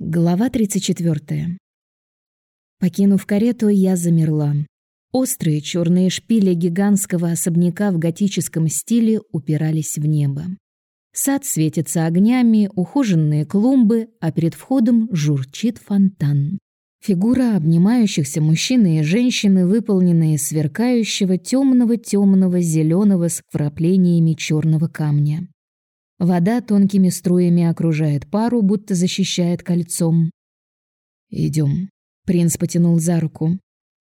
Глава 34. Покинув карету, я замерла. Острые черные шпили гигантского особняка в готическом стиле упирались в небо. Сад светится огнями, ухоженные клумбы, а перед входом журчит фонтан. Фигура обнимающихся мужчины и женщины, выполненные из сверкающего темного-темного зеленого с вкраплениями черного камня. Вода тонкими струями окружает пару, будто защищает кольцом. Идем. Принц потянул за руку.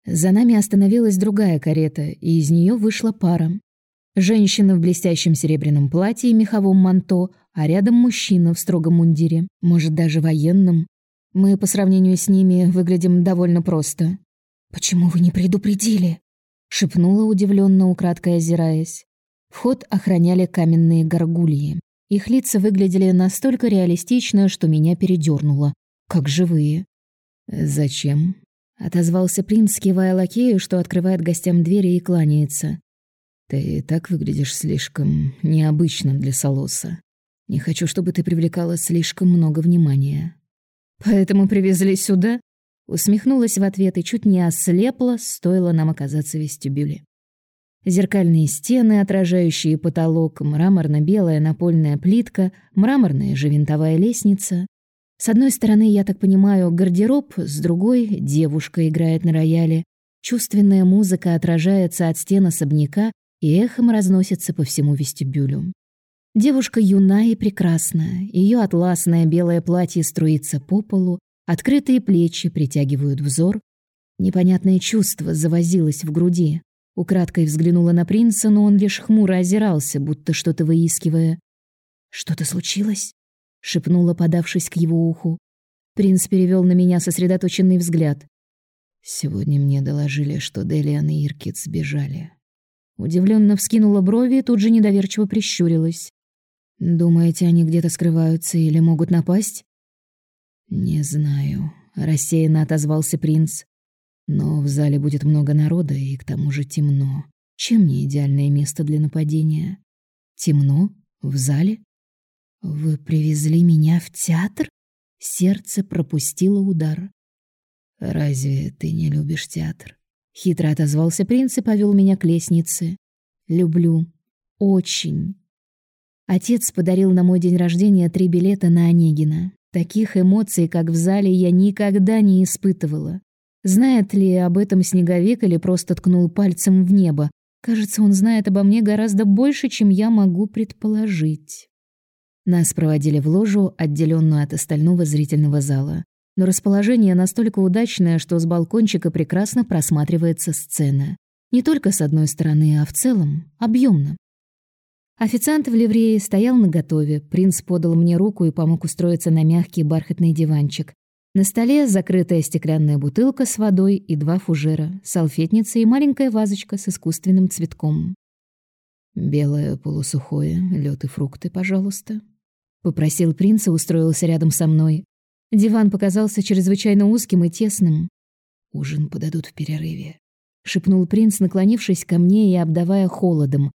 За нами остановилась другая карета, и из нее вышла пара. Женщина в блестящем серебряном платье и меховом манто, а рядом мужчина в строгом мундире, может, даже военном. Мы по сравнению с ними выглядим довольно просто. «Почему вы не предупредили?» — шепнула удивленно, украдкой озираясь. Вход охраняли каменные горгульи. Их лица выглядели настолько реалистично, что меня передёрнуло, как живые. «Зачем?» — отозвался принц, кивая лакею, что открывает гостям двери и кланяется. «Ты так выглядишь слишком необычно для Солоса. Не хочу, чтобы ты привлекала слишком много внимания». «Поэтому привезли сюда?» Усмехнулась в ответ и чуть не ослепла, стоило нам оказаться в вестибюле. Зеркальные стены, отражающие потолок, мраморно-белая напольная плитка, мраморная же винтовая лестница. С одной стороны, я так понимаю, гардероб, с другой — девушка играет на рояле. Чувственная музыка отражается от стен особняка и эхом разносится по всему вестибюлю. Девушка юна и прекрасна, ее атласное белое платье струится по полу, открытые плечи притягивают взор. Непонятное чувство завозилось в груди. Украдкой взглянула на принца, но он лишь хмуро озирался, будто что-то выискивая. «Что-то случилось?» — шепнула, подавшись к его уху. Принц перевел на меня сосредоточенный взгляд. «Сегодня мне доложили, что Делиан и Иркит сбежали». Удивленно вскинула брови и тут же недоверчиво прищурилась. «Думаете, они где-то скрываются или могут напасть?» «Не знаю», — рассеянно отозвался принц. Но в зале будет много народа и к тому же темно. Чем не идеальное место для нападения? Темно? В зале? Вы привезли меня в театр? Сердце пропустило удар. Разве ты не любишь театр? Хитро отозвался принц и повел меня к лестнице. Люблю. Очень. Отец подарил на мой день рождения три билета на Онегина. Таких эмоций, как в зале, я никогда не испытывала. Знает ли об этом снеговик или просто ткнул пальцем в небо? Кажется, он знает обо мне гораздо больше, чем я могу предположить. Нас проводили в ложу, отделенную от остального зрительного зала. Но расположение настолько удачное, что с балкончика прекрасно просматривается сцена. Не только с одной стороны, а в целом, объемно. Официант в ливрее стоял наготове. Принц подал мне руку и помог устроиться на мягкий бархатный диванчик. На столе закрытая стеклянная бутылка с водой и два фужера, салфетница и маленькая вазочка с искусственным цветком. «Белое полусухое, лед и фрукты, пожалуйста», — попросил принц и устроился рядом со мной. Диван показался чрезвычайно узким и тесным. «Ужин подадут в перерыве», — шепнул принц, наклонившись ко мне и обдавая холодом.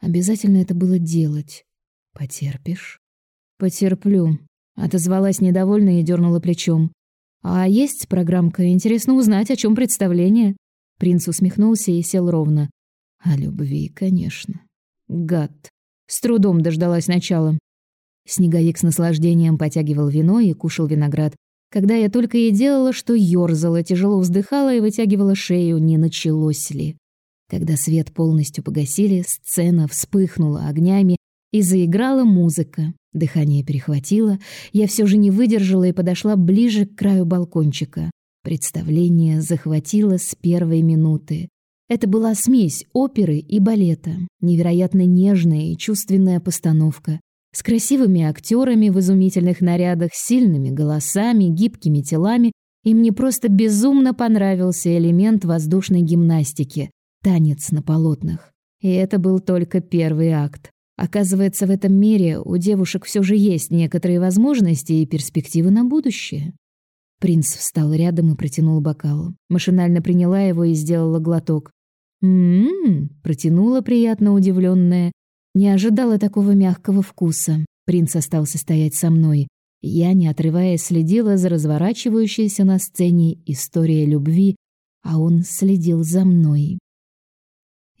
«Обязательно это было делать. Потерпишь?» «Потерплю», Отозвалась недовольно и дернула плечом. «А есть программка? Интересно узнать, о чем представление?» Принц усмехнулся и сел ровно. «О любви, конечно». Гад. С трудом дождалась начала. Снеговик с наслаждением потягивал вино и кушал виноград. Когда я только и делала, что ёрзала, тяжело вздыхала и вытягивала шею, не началось ли. Когда свет полностью погасили, сцена вспыхнула огнями, и заиграла музыка. Дыхание перехватило, я все же не выдержала и подошла ближе к краю балкончика. Представление захватило с первой минуты. Это была смесь оперы и балета, невероятно нежная и чувственная постановка, с красивыми актерами в изумительных нарядах, сильными голосами, гибкими телами, и мне просто безумно понравился элемент воздушной гимнастики — танец на полотнах. И это был только первый акт. Оказывается, в этом мире у девушек все же есть некоторые возможности и перспективы на будущее. Принц встал рядом и протянул бокал. Машинально приняла его и сделала глоток. «М-м-м», протянула приятно удивленная. Не ожидала такого мягкого вкуса. Принц остался стоять со мной. Я, не отрываясь, следила за разворачивающейся на сцене историей любви, а он следил за мной.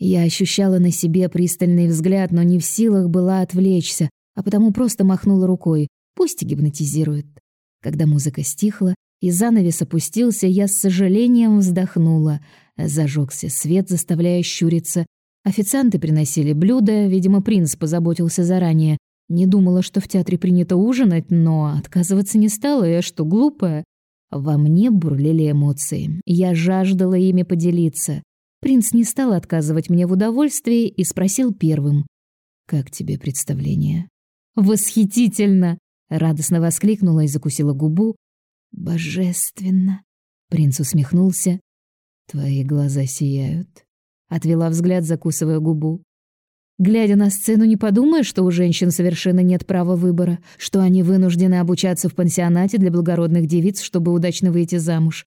Я ощущала на себе пристальный взгляд, но не в силах была отвлечься, а потому просто махнула рукой. Пусть гипнотизирует. Когда музыка стихла и занавес опустился, я с сожалением вздохнула. Зажегся свет, заставляя щуриться. Официанты приносили блюда, видимо, принц позаботился заранее. Не думала, что в театре принято ужинать, но отказываться не стала, я что, глупая? Во мне бурлили эмоции. Я жаждала ими поделиться. Принц не стал отказывать мне в удовольствии и спросил первым: "Как тебе представление?" "Восхитительно!" радостно воскликнула и закусила губу. "Божественно!" Принц усмехнулся. "Твои глаза сияют." Отвела взгляд, закусывая губу. Глядя на сцену, не подумаешь, что у женщин совершенно нет права выбора, что они вынуждены обучаться в пансионате для благородных девиц, чтобы удачно выйти замуж.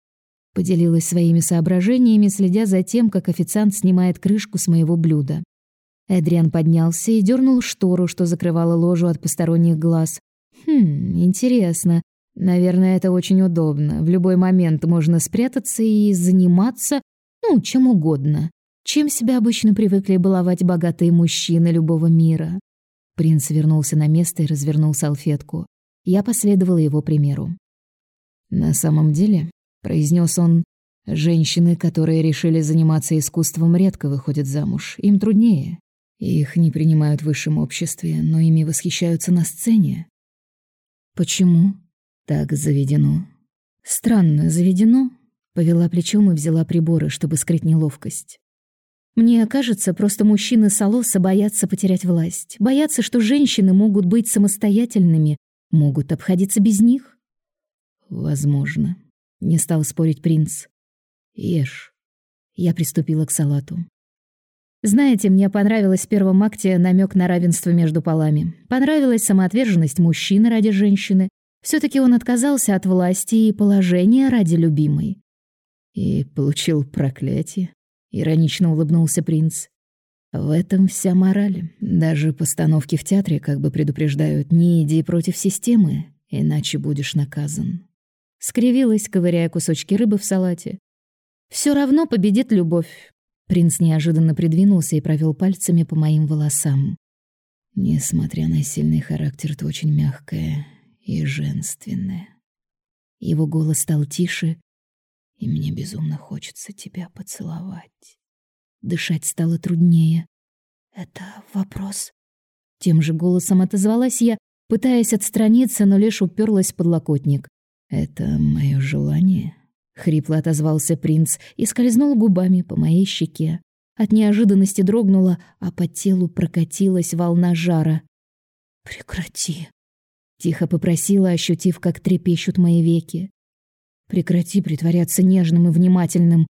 Поделилась своими соображениями, следя за тем, как официант снимает крышку с моего блюда. Эдриан поднялся и дернул штору, что закрывала ложу от посторонних глаз. Хм, интересно. Наверное, это очень удобно. В любой момент можно спрятаться и заниматься, ну, чем угодно чем себя обычно привыкли баловать богатые мужчины любого мира. Принц вернулся на место и развернул салфетку. Я последовала его примеру. На самом деле, произнес он, женщины, которые решили заниматься искусством, редко выходят замуж. Им труднее. Их не принимают в высшем обществе, но ими восхищаются на сцене. Почему? Так заведено. Странно заведено. Повела плечом и взяла приборы, чтобы скрыть неловкость. Мне кажется, просто мужчины Солоса боятся потерять власть, боятся, что женщины могут быть самостоятельными, могут обходиться без них. Возможно, не стал спорить принц. Ешь. Я приступила к салату. Знаете, мне понравилось в первом акте намек на равенство между полами. Понравилась самоотверженность мужчины ради женщины. все таки он отказался от власти и положения ради любимой. И получил проклятие иронично улыбнулся принц. В этом вся мораль. Даже постановки в театре как бы предупреждают: не иди против системы, иначе будешь наказан. Скривилась, ковыряя кусочки рыбы в салате. Все равно победит любовь. Принц неожиданно придвинулся и провел пальцами по моим волосам. Несмотря на сильный характер, ты очень мягкая и женственная. Его голос стал тише, и мне безумно хочется тебя поцеловать. Дышать стало труднее. Это вопрос. Тем же голосом отозвалась я, пытаясь отстраниться, но лишь уперлась в подлокотник. Это мое желание, хрипло отозвался принц и скользнул губами по моей щеке. От неожиданности дрогнула, а по телу прокатилась волна жара. Прекрати, тихо попросила, ощутив, как трепещут мои веки. Прекрати притворяться нежным и внимательным.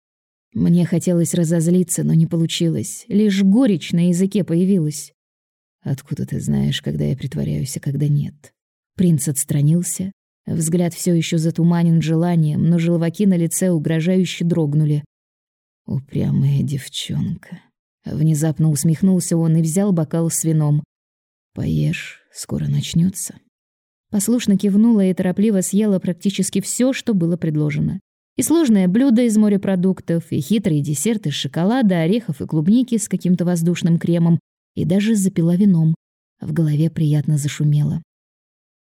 Мне хотелось разозлиться, но не получилось. Лишь горечь на языке появилась. Откуда ты знаешь, когда я притворяюсь, а когда нет? Принц отстранился. Взгляд все еще затуманен желанием, но желваки на лице угрожающе дрогнули. Упрямая девчонка. Внезапно усмехнулся он и взял бокал с вином. Поешь, скоро начнется. Послушно кивнула и торопливо съела практически все, что было предложено. И сложное блюдо из морепродуктов, и хитрые десерты из шоколада, орехов и клубники с каким-то воздушным кремом, и даже запила вином. В голове приятно зашумело.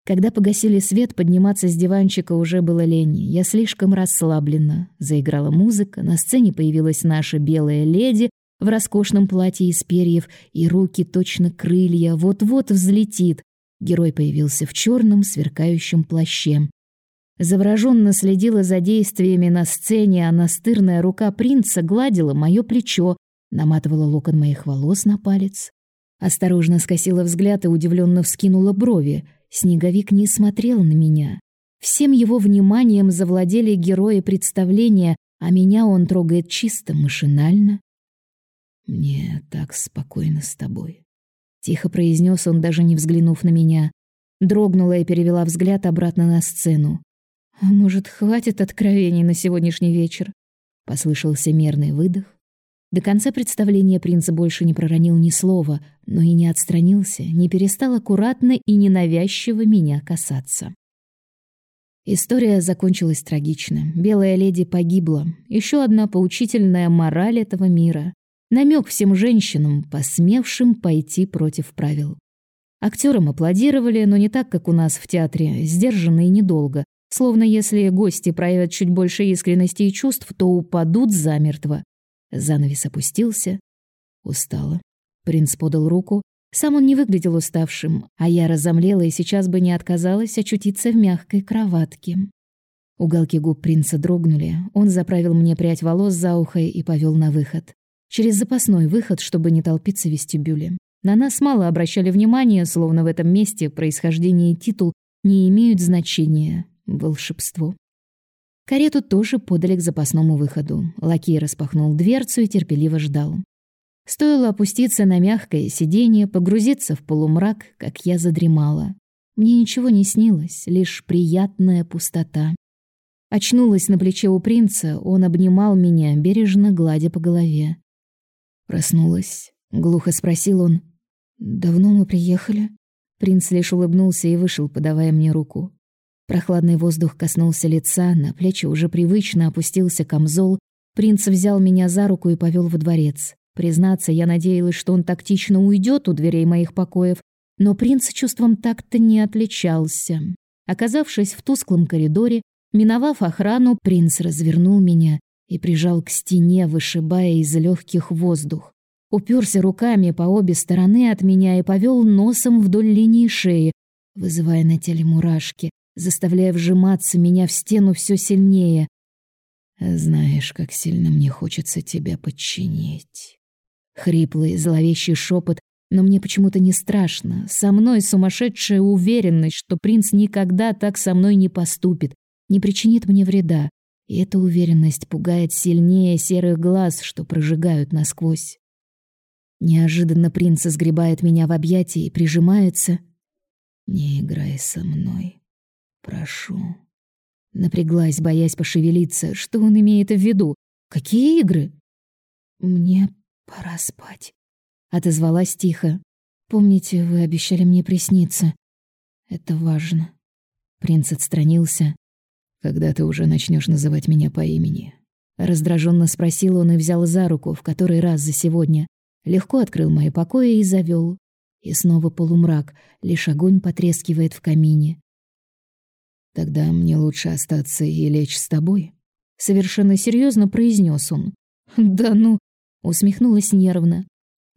Когда погасили свет, подниматься с диванчика уже было лень. Я слишком расслаблена. Заиграла музыка, на сцене появилась наша белая леди в роскошном платье из перьев, и руки точно крылья, вот-вот взлетит. Герой появился в черном сверкающем плаще. Завороженно следила за действиями на сцене, а настырная рука принца гладила мое плечо, наматывала локон моих волос на палец. Осторожно скосила взгляд и удивленно вскинула брови. Снеговик не смотрел на меня. Всем его вниманием завладели герои представления, а меня он трогает чисто машинально. Мне так спокойно с тобой. Тихо произнес он, даже не взглянув на меня. Дрогнула и перевела взгляд обратно на сцену. «А может, хватит откровений на сегодняшний вечер?» Послышался мерный выдох. До конца представления принц больше не проронил ни слова, но и не отстранился, не перестал аккуратно и ненавязчиво меня касаться. История закончилась трагично. Белая леди погибла. Еще одна поучительная мораль этого мира. Намек всем женщинам, посмевшим пойти против правил. Актерам аплодировали, но не так, как у нас в театре, сдержанно и недолго. Словно если гости проявят чуть больше искренности и чувств, то упадут замертво. Занавес опустился. Устала. Принц подал руку. Сам он не выглядел уставшим, а я разомлела и сейчас бы не отказалась очутиться в мягкой кроватке. Уголки губ принца дрогнули. Он заправил мне прядь волос за ухо и повел на выход. Через запасной выход, чтобы не толпиться в вестибюле. На нас мало обращали внимания, словно в этом месте происхождение и титул не имеют значения. Волшебство. Карету тоже подали к запасному выходу. Лакей распахнул дверцу и терпеливо ждал. Стоило опуститься на мягкое сиденье, погрузиться в полумрак, как я задремала. Мне ничего не снилось, лишь приятная пустота. Очнулась на плече у принца, он обнимал меня, бережно гладя по голове. Проснулась, глухо спросил он. Давно мы приехали? Принц лишь улыбнулся и вышел, подавая мне руку. Прохладный воздух коснулся лица, на плечи уже привычно опустился камзол. Принц взял меня за руку и повел во дворец. Признаться, я надеялась, что он тактично уйдет у дверей моих покоев, но принц чувством так-то не отличался. Оказавшись в тусклом коридоре, миновав охрану, принц развернул меня и прижал к стене, вышибая из легких воздух. Уперся руками по обе стороны от меня и повел носом вдоль линии шеи, вызывая на теле мурашки, заставляя вжиматься меня в стену все сильнее. Знаешь, как сильно мне хочется тебя подчинить. Хриплый, зловещий шепот, но мне почему-то не страшно. Со мной сумасшедшая уверенность, что принц никогда так со мной не поступит, не причинит мне вреда. И эта уверенность пугает сильнее серых глаз, что прожигают насквозь. Неожиданно принц сгребает меня в объятия и прижимается. «Не играй со мной. Прошу». Напряглась, боясь пошевелиться. Что он имеет в виду? Какие игры? «Мне «Пора спать», — отозвалась тихо. «Помните, вы обещали мне присниться. Это важно». Принц отстранился. «Когда ты уже начнешь называть меня по имени?» Раздраженно спросил он и взял за руку, в который раз за сегодня. Легко открыл мои покои и завел. И снова полумрак, лишь огонь потрескивает в камине. «Тогда мне лучше остаться и лечь с тобой», — совершенно серьезно произнес он. «Да ну, Усмехнулась нервно.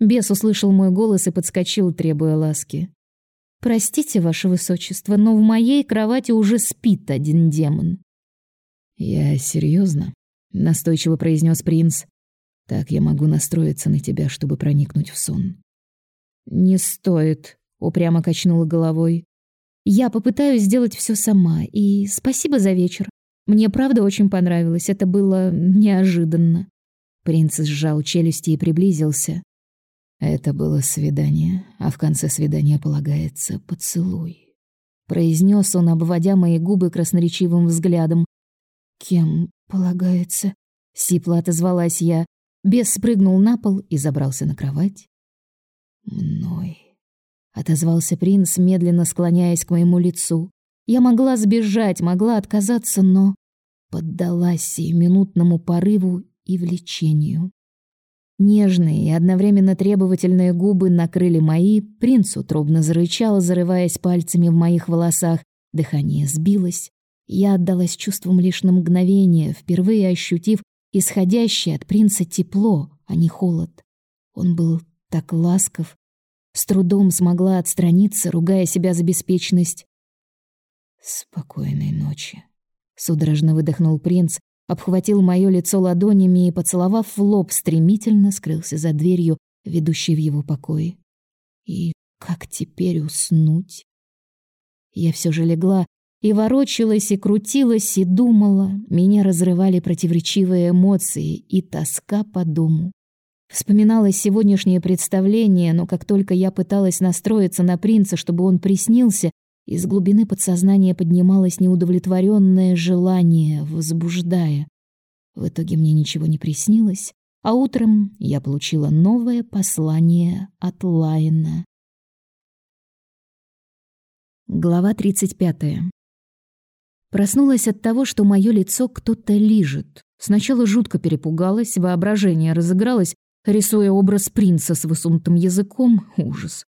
Бес услышал мой голос и подскочил, требуя ласки. «Простите, ваше высочество, но в моей кровати уже спит один демон». «Я серьезно, настойчиво произнес принц. «Так я могу настроиться на тебя, чтобы проникнуть в сон». «Не стоит», — упрямо качнула головой. «Я попытаюсь сделать все сама, и спасибо за вечер. Мне правда очень понравилось, это было неожиданно». Принц сжал челюсти и приблизился. Это было свидание, а в конце свидания полагается поцелуй. Произнес он, обводя мои губы красноречивым взглядом. «Кем полагается?» — сипло отозвалась я. Бес спрыгнул на пол и забрался на кровать. «Мной», — отозвался принц, медленно склоняясь к моему лицу. Я могла сбежать, могла отказаться, но поддалась сиюминутному порыву и влечению. Нежные и одновременно требовательные губы накрыли мои, принц утробно зарычал, зарываясь пальцами в моих волосах, дыхание сбилось. Я отдалась чувствам лишь на мгновение, впервые ощутив исходящее от принца тепло, а не холод. Он был так ласков, с трудом смогла отстраниться, ругая себя за беспечность. «Спокойной ночи», — судорожно выдохнул принц, обхватил моё лицо ладонями и, поцеловав в лоб, стремительно скрылся за дверью, ведущей в его покой. И как теперь уснуть? Я все же легла и ворочалась, и крутилась, и думала. Меня разрывали противоречивые эмоции и тоска по дому. Вспоминалось сегодняшнее представление, но как только я пыталась настроиться на принца, чтобы он приснился, из глубины подсознания поднималось неудовлетворенное желание, возбуждая. В итоге мне ничего не приснилось, а утром я получила новое послание от Лайна. Глава 35. Проснулась от того, что мое лицо кто-то лижет. Сначала жутко перепугалась, воображение разыгралось, рисуя образ принца с высунутым языком. Ужас.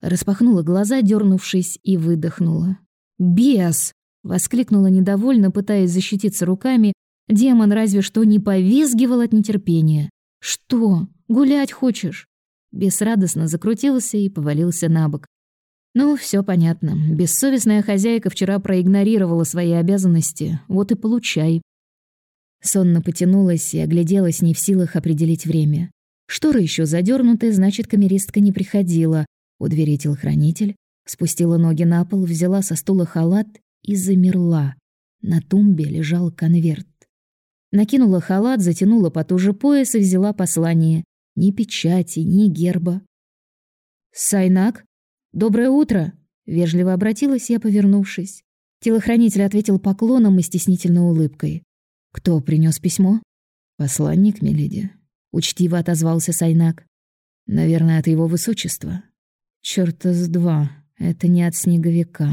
Распахнула глаза, дернувшись, и выдохнула. «Бес!» — воскликнула недовольно, пытаясь защититься руками. Демон разве что не повизгивал от нетерпения. «Что? Гулять хочешь?» Бес радостно закрутился и повалился на бок. Ну, все понятно. Бессовестная хозяйка вчера проигнорировала свои обязанности. Вот и получай. Сонно потянулась и огляделась, не в силах определить время. Шторы еще задернуты, значит, камеристка не приходила. У двери телохранитель. Спустила ноги на пол, взяла со стула халат и замерла. На тумбе лежал конверт. Накинула халат, затянула потуже пояс и взяла послание. Ни печати, ни герба. «Сайнак?» «Доброе утро!» — вежливо обратилась я, повернувшись. Телохранитель ответил поклоном и стеснительной улыбкой. «Кто принес письмо?» «Посланник, миледи», — учтиво отозвался Сайнак. «Наверное, от его высочества». «Чёрта с два, это не от снеговика».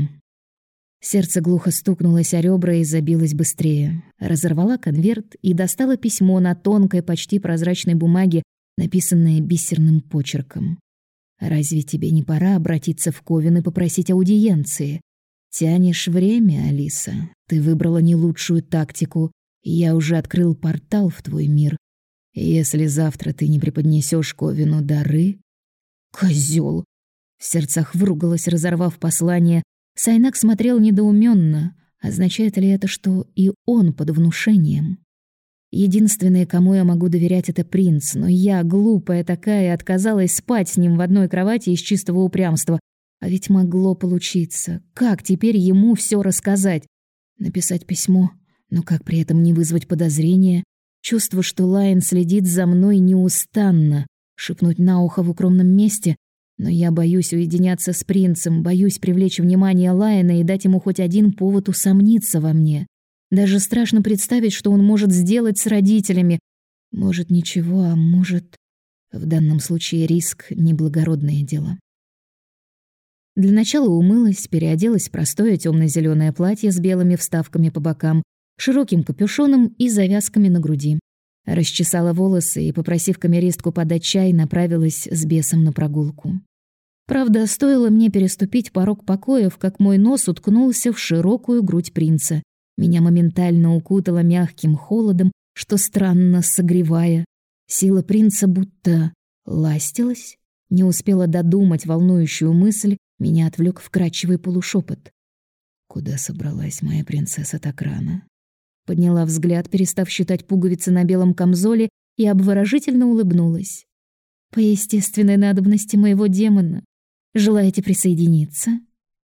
Сердце глухо стукнулось о ребра и забилось быстрее. Разорвала конверт и достала письмо на тонкой, почти прозрачной бумаге, написанное бисерным почерком. Разве тебе не пора обратиться в Ковен и попросить аудиенции? Тянешь время, Алиса. Ты выбрала не лучшую тактику. Я уже открыл портал в твой мир. Если завтра ты не преподнесешь Ковину дары... Козёл! В сердцах выругалась, разорвав послание. Сайнак смотрел недоуменно. Означает ли это, что и он под внушением? Единственный, кому я могу доверять, это принц, но я, глупая такая, отказалась спать с ним в одной кровати из чистого упрямства. А ведь могло получиться. Как теперь ему все рассказать? Написать письмо, но как при этом не вызвать подозрения? Чувство, что Лайн следит за мной неустанно, шепнуть на ухо в укромном месте, но я боюсь уединяться с принцем, боюсь привлечь внимание Лайна и дать ему хоть один повод усомниться во мне. Даже страшно представить, что он может сделать с родителями. Может, ничего, а может... В данном случае риск — неблагородное дело. Для начала умылась, переоделась в простое темно зеленое платье с белыми вставками по бокам, широким капюшоном и завязками на груди. Расчесала волосы и, попросив камеристку подать чай, направилась с бесом на прогулку. Правда, стоило мне переступить порог покоев, как мой нос уткнулся в широкую грудь принца. Меня моментально укутало мягким холодом, что странно согревая. Сила принца будто ластилась. Не успела додумать волнующую мысль, меня отвлек вкрадчивый полушепот. «Куда собралась моя принцесса так рано?» Подняла взгляд, перестав считать пуговицы на белом камзоле, и обворожительно улыбнулась. «По естественной надобности моего демона. Желаете присоединиться?»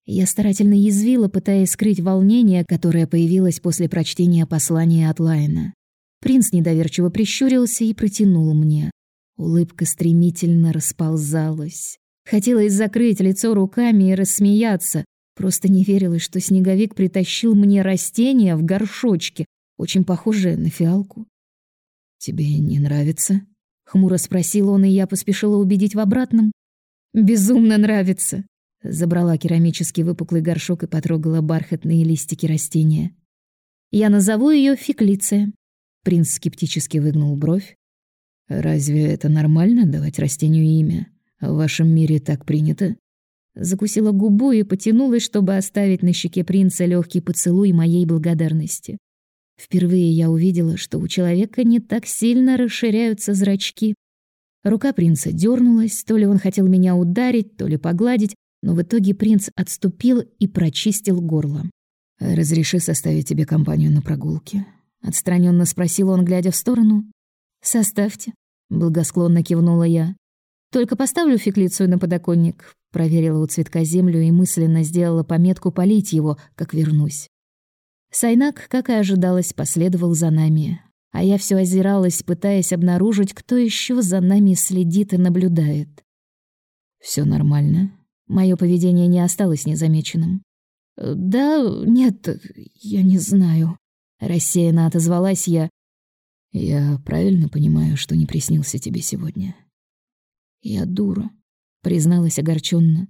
Я старательно язвила, пытаясь скрыть волнение, которое появилось после прочтения послания от Лайна. Принц недоверчиво прищурился и протянул мне. Улыбка стремительно расползалась. Хотелось закрыть лицо руками и рассмеяться. Просто не верилось, что снеговик притащил мне растение в горшочке, очень похожее на фиалку. «Тебе не нравится?» — хмуро спросил он, и я поспешила убедить в обратном. «Безумно нравится!» Забрала керамический выпуклый горшок и потрогала бархатные листики растения. Я назову ее фиклиция. Принц скептически выгнул бровь. Разве это нормально давать растению имя? В вашем мире так принято? Закусила губу и потянулась, чтобы оставить на щеке принца легкий поцелуй моей благодарности. Впервые я увидела, что у человека не так сильно расширяются зрачки. Рука принца дернулась, то ли он хотел меня ударить, то ли погладить, но в итоге принц отступил и прочистил горло. «Разреши составить тебе компанию на прогулке?» Отстраненно спросил он, глядя в сторону. «Составьте», — благосклонно кивнула я. «Только поставлю феклицию на подоконник», — проверила у цветка землю и мысленно сделала пометку полить его, как вернусь. Сайнак, как и ожидалось, последовал за нами, а я все озиралась, пытаясь обнаружить, кто еще за нами следит и наблюдает. Все нормально?» Мое поведение не осталось незамеченным. «Да, нет, я не знаю», — рассеянно отозвалась я. «Я правильно понимаю, что не приснился тебе сегодня?» «Я дура», — призналась огорченно.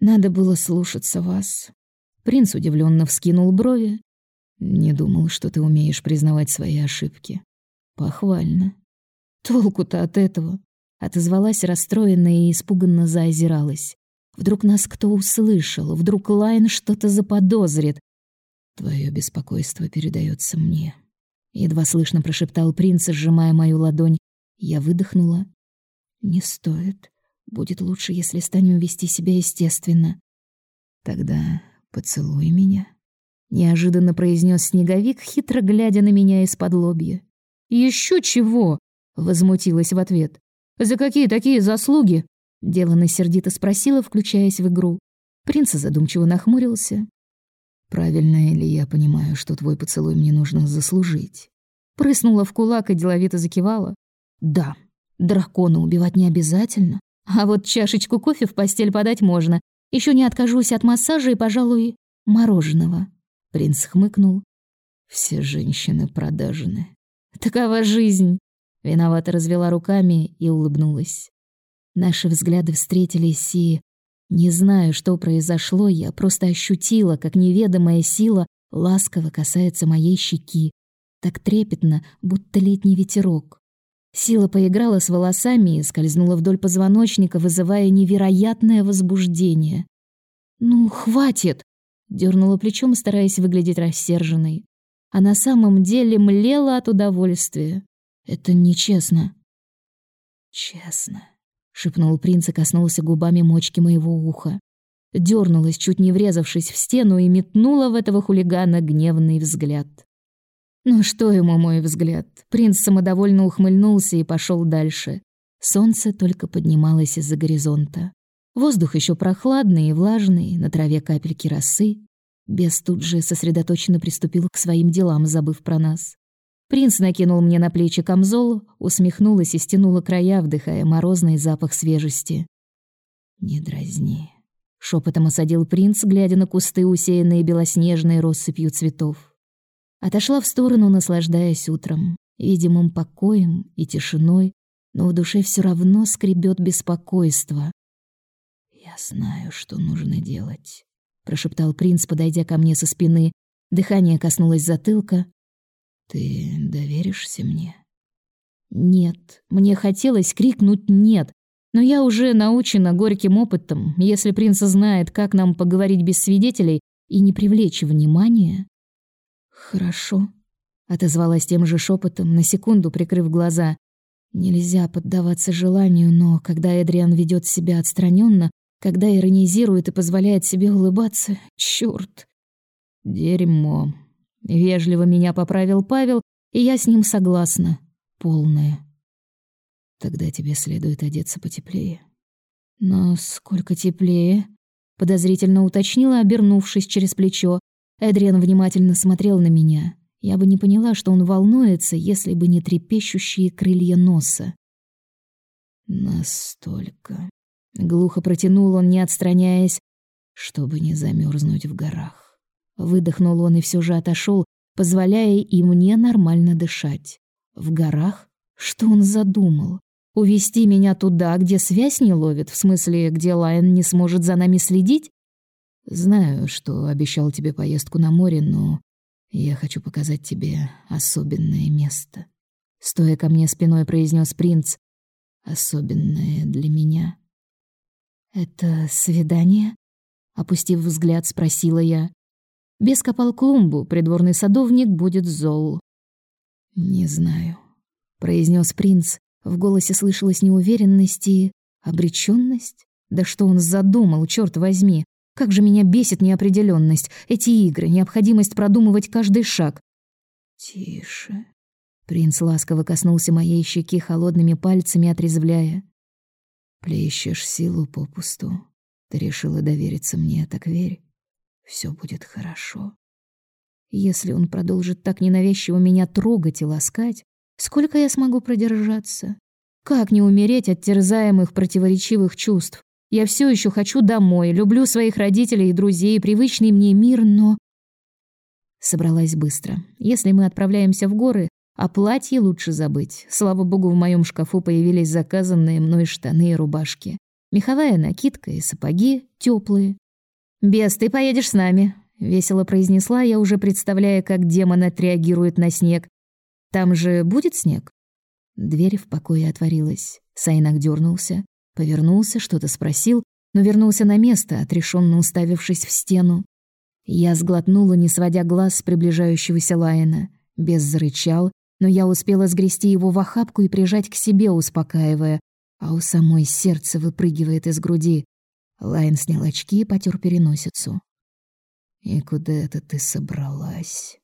«Надо было слушаться вас». Принц удивленно вскинул брови. Не думал, что ты умеешь признавать свои ошибки. Похвально. Толку-то от этого. Отозвалась расстроенная и испуганно заозиралась. Вдруг нас кто услышал, вдруг Лайн что-то заподозрит. Твое беспокойство передается мне. Едва слышно прошептал принц, сжимая мою ладонь. Я выдохнула. Не стоит. Будет лучше, если станем вести себя естественно. Тогда поцелуй меня. Неожиданно произнес снеговик, хитро глядя на меня из-под лобья. Еще чего? Возмутилась в ответ. За какие такие заслуги? Делано сердито спросила, включаясь в игру. Принц задумчиво нахмурился. Правильно ли я понимаю, что твой поцелуй мне нужно заслужить? Прыснула в кулак и деловито закивала. Да, дракона убивать не обязательно, а вот чашечку кофе в постель подать можно. Еще не откажусь от массажа и, пожалуй, мороженого. Принц хмыкнул. Все женщины продажны. Такова жизнь. Виновато развела руками и улыбнулась. Наши взгляды встретились, и... Не знаю, что произошло, я просто ощутила, как неведомая сила ласково касается моей щеки. Так трепетно, будто летний ветерок. Сила поиграла с волосами и скользнула вдоль позвоночника, вызывая невероятное возбуждение. «Ну, хватит!» — дернула плечом, стараясь выглядеть рассерженной. А на самом деле млела от удовольствия. Это нечестно. «Честно», шепнул принц и коснулся губами мочки моего уха. Дёрнулась, чуть не врезавшись в стену, и метнула в этого хулигана гневный взгляд. Ну что ему мой взгляд? Принц самодовольно ухмыльнулся и пошел дальше. Солнце только поднималось из-за горизонта. Воздух еще прохладный и влажный, на траве капельки росы. Бес тут же сосредоточенно приступил к своим делам, забыв про нас. Принц накинул мне на плечи камзол, усмехнулась и стянула края, вдыхая морозный запах свежести. «Не дразни», — шепотом осадил принц, глядя на кусты, усеянные белоснежной россыпью цветов. Отошла в сторону, наслаждаясь утром, видимым покоем и тишиной, но в душе все равно скребет беспокойство. «Я знаю, что нужно делать», — прошептал принц, подойдя ко мне со спины. Дыхание коснулось затылка, ты доверишься мне? Нет, мне хотелось крикнуть нет, но я уже научена горьким опытом. Если принц знает, как нам поговорить без свидетелей и не привлечь внимания. Хорошо, отозвалась тем же шепотом, на секунду прикрыв глаза. Нельзя поддаваться желанию, но когда Эдриан ведет себя отстраненно, когда иронизирует и позволяет себе улыбаться, чёрт. Дерьмо, Вежливо меня поправил Павел, и я с ним согласна. Полная. Тогда тебе следует одеться потеплее. Но сколько теплее? Подозрительно уточнила, обернувшись через плечо. Эдриан внимательно смотрел на меня. Я бы не поняла, что он волнуется, если бы не трепещущие крылья носа. Настолько. Глухо протянул он, не отстраняясь, чтобы не замерзнуть в горах. Выдохнул он и все же отошел, позволяя и мне нормально дышать. В горах? Что он задумал? Увести меня туда, где связь не ловит, в смысле, где Лайн не сможет за нами следить? Знаю, что обещал тебе поездку на море, но я хочу показать тебе особенное место. Стоя ко мне спиной, произнес принц. Особенное для меня. Это свидание? Опустив взгляд, спросила я. Без копал клумбу, придворный садовник будет зол. «Не знаю», — произнес принц. В голосе слышалась неуверенность и обречённость. Да что он задумал, чёрт возьми! Как же меня бесит неопределённость, эти игры, необходимость продумывать каждый шаг. «Тише», Принц ласково коснулся моей щеки холодными пальцами, отрезвляя. «Плещешь силу попусту. Ты решила довериться мне, так верь. Все будет хорошо. Если он продолжит так ненавязчиво меня трогать и ласкать, сколько я смогу продержаться? Как не умереть от терзаемых противоречивых чувств? Я все еще хочу домой, люблю своих родителей и друзей, привычный мне мир, но... Собралась быстро. Если мы отправляемся в горы, о платье лучше забыть. Слава богу, в моем шкафу появились заказанные мной штаны и рубашки. Меховая накидка и сапоги теплые. «Бес, ты поедешь с нами», — весело произнесла я, уже представляя, как демон отреагирует на снег. Там же будет снег? Дверь в покои отворилась. Сайнак дернулся, повернулся, что-то спросил, но вернулся на место, отрешенно уставившись в стену. Я сглотнула, не сводя глаз с приближающегося Лайна. Бес зарычал, но я успела сгрести его в охапку и прижать к себе, успокаивая, а у самой сердце выпрыгивает из груди. Лайн снял очки и потер переносицу. «И куда это ты собралась?»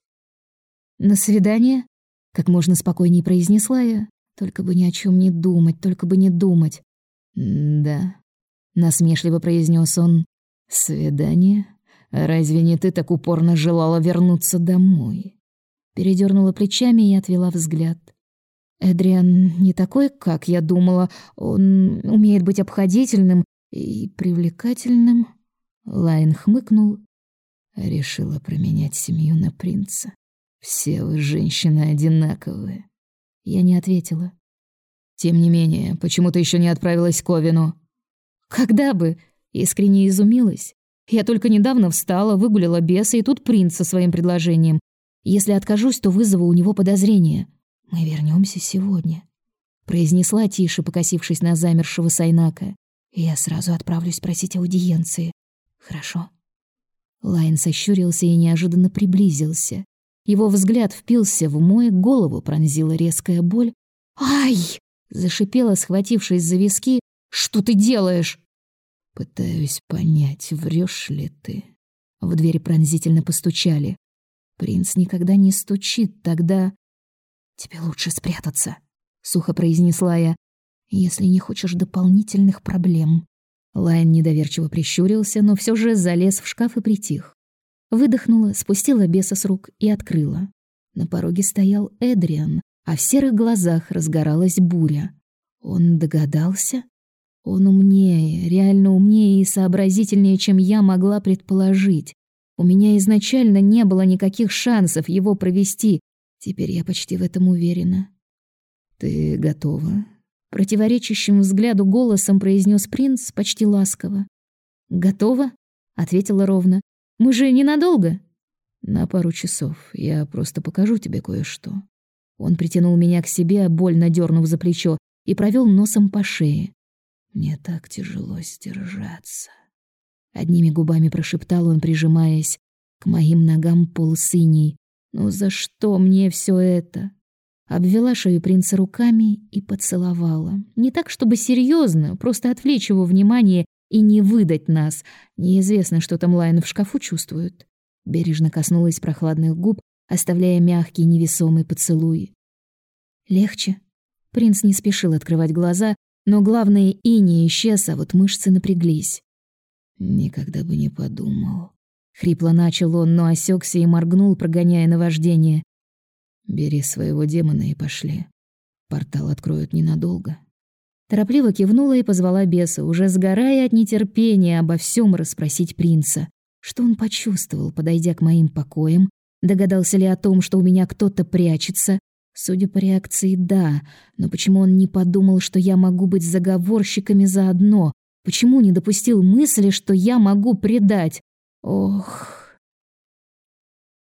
«На свидание?» — как можно спокойнее произнесла я. Только бы ни о чем не думать, только бы не думать. «Да», — насмешливо произнес он. «Свидание? Разве не ты так упорно желала вернуться домой?» Передернула плечами и отвела взгляд. Эдриан не такой, как я думала. Он умеет быть обходительным и привлекательным. Лайн хмыкнул. Решила променять семью на принца. Все вы, женщины, одинаковые. Я не ответила. Тем не менее, почему ты еще не отправилась к Овину? Когда бы? Искренне изумилась. Я только недавно встала, выгулила беса, и тут принц со своим предложением. Если откажусь, то вызову у него подозрения. Мы вернемся сегодня, произнесла тише, покосившись на замершего Сайнака. Я сразу отправлюсь просить аудиенции. Хорошо. Лайн сощурился и неожиданно приблизился. Его взгляд впился в мой, голову пронзила резкая боль. «Ай!» — зашипела, схватившись за виски. «Что ты делаешь?» «Пытаюсь понять, врешь ли ты». В дверь пронзительно постучали. Принц никогда не стучит, тогда... «Тебе лучше спрятаться», — сухо произнесла я, «если не хочешь дополнительных проблем». Лайн недоверчиво прищурился, но все же залез в шкаф и притих. Выдохнула, спустила беса с рук и открыла. На пороге стоял Эдриан, а в серых глазах разгоралась буря. Он догадался? Он умнее, реально умнее и сообразительнее, чем я могла предположить. У меня изначально не было никаких шансов его провести, Теперь я почти в этом уверена. Ты готова? Противоречащим взгляду голосом произнес принц почти ласково. Готова? ответила ровно. Мы же ненадолго. На пару часов. Я просто покажу тебе кое-что. Он притянул меня к себе, больно дернув за плечо, и провел носом по шее. Мне так тяжело сдержаться. Одними губами прошептал он, прижимаясь к моим ногам полсиней, ну за что мне все это? Обвела шею принца руками и поцеловала. Не так, чтобы серьезно, просто отвлечь его внимание и не выдать нас. Неизвестно, что там Лайн в шкафу чувствует. Бережно коснулась прохладных губ, оставляя мягкий невесомый поцелуй. Легче. Принц не спешил открывать глаза, но главное и не исчез, а вот мышцы напряглись. Никогда бы не подумал. Хрипло начал он, но осекся и моргнул, прогоняя наваждение. «Бери своего демона и пошли. Портал откроют ненадолго». Торопливо кивнула и позвала беса, уже сгорая от нетерпения обо всем расспросить принца. Что он почувствовал, подойдя к моим покоям? Догадался ли о том, что у меня кто-то прячется? Судя по реакции, да. Но почему он не подумал, что я могу быть заговорщиками заодно? Почему не допустил мысли, что я могу предать? Ох,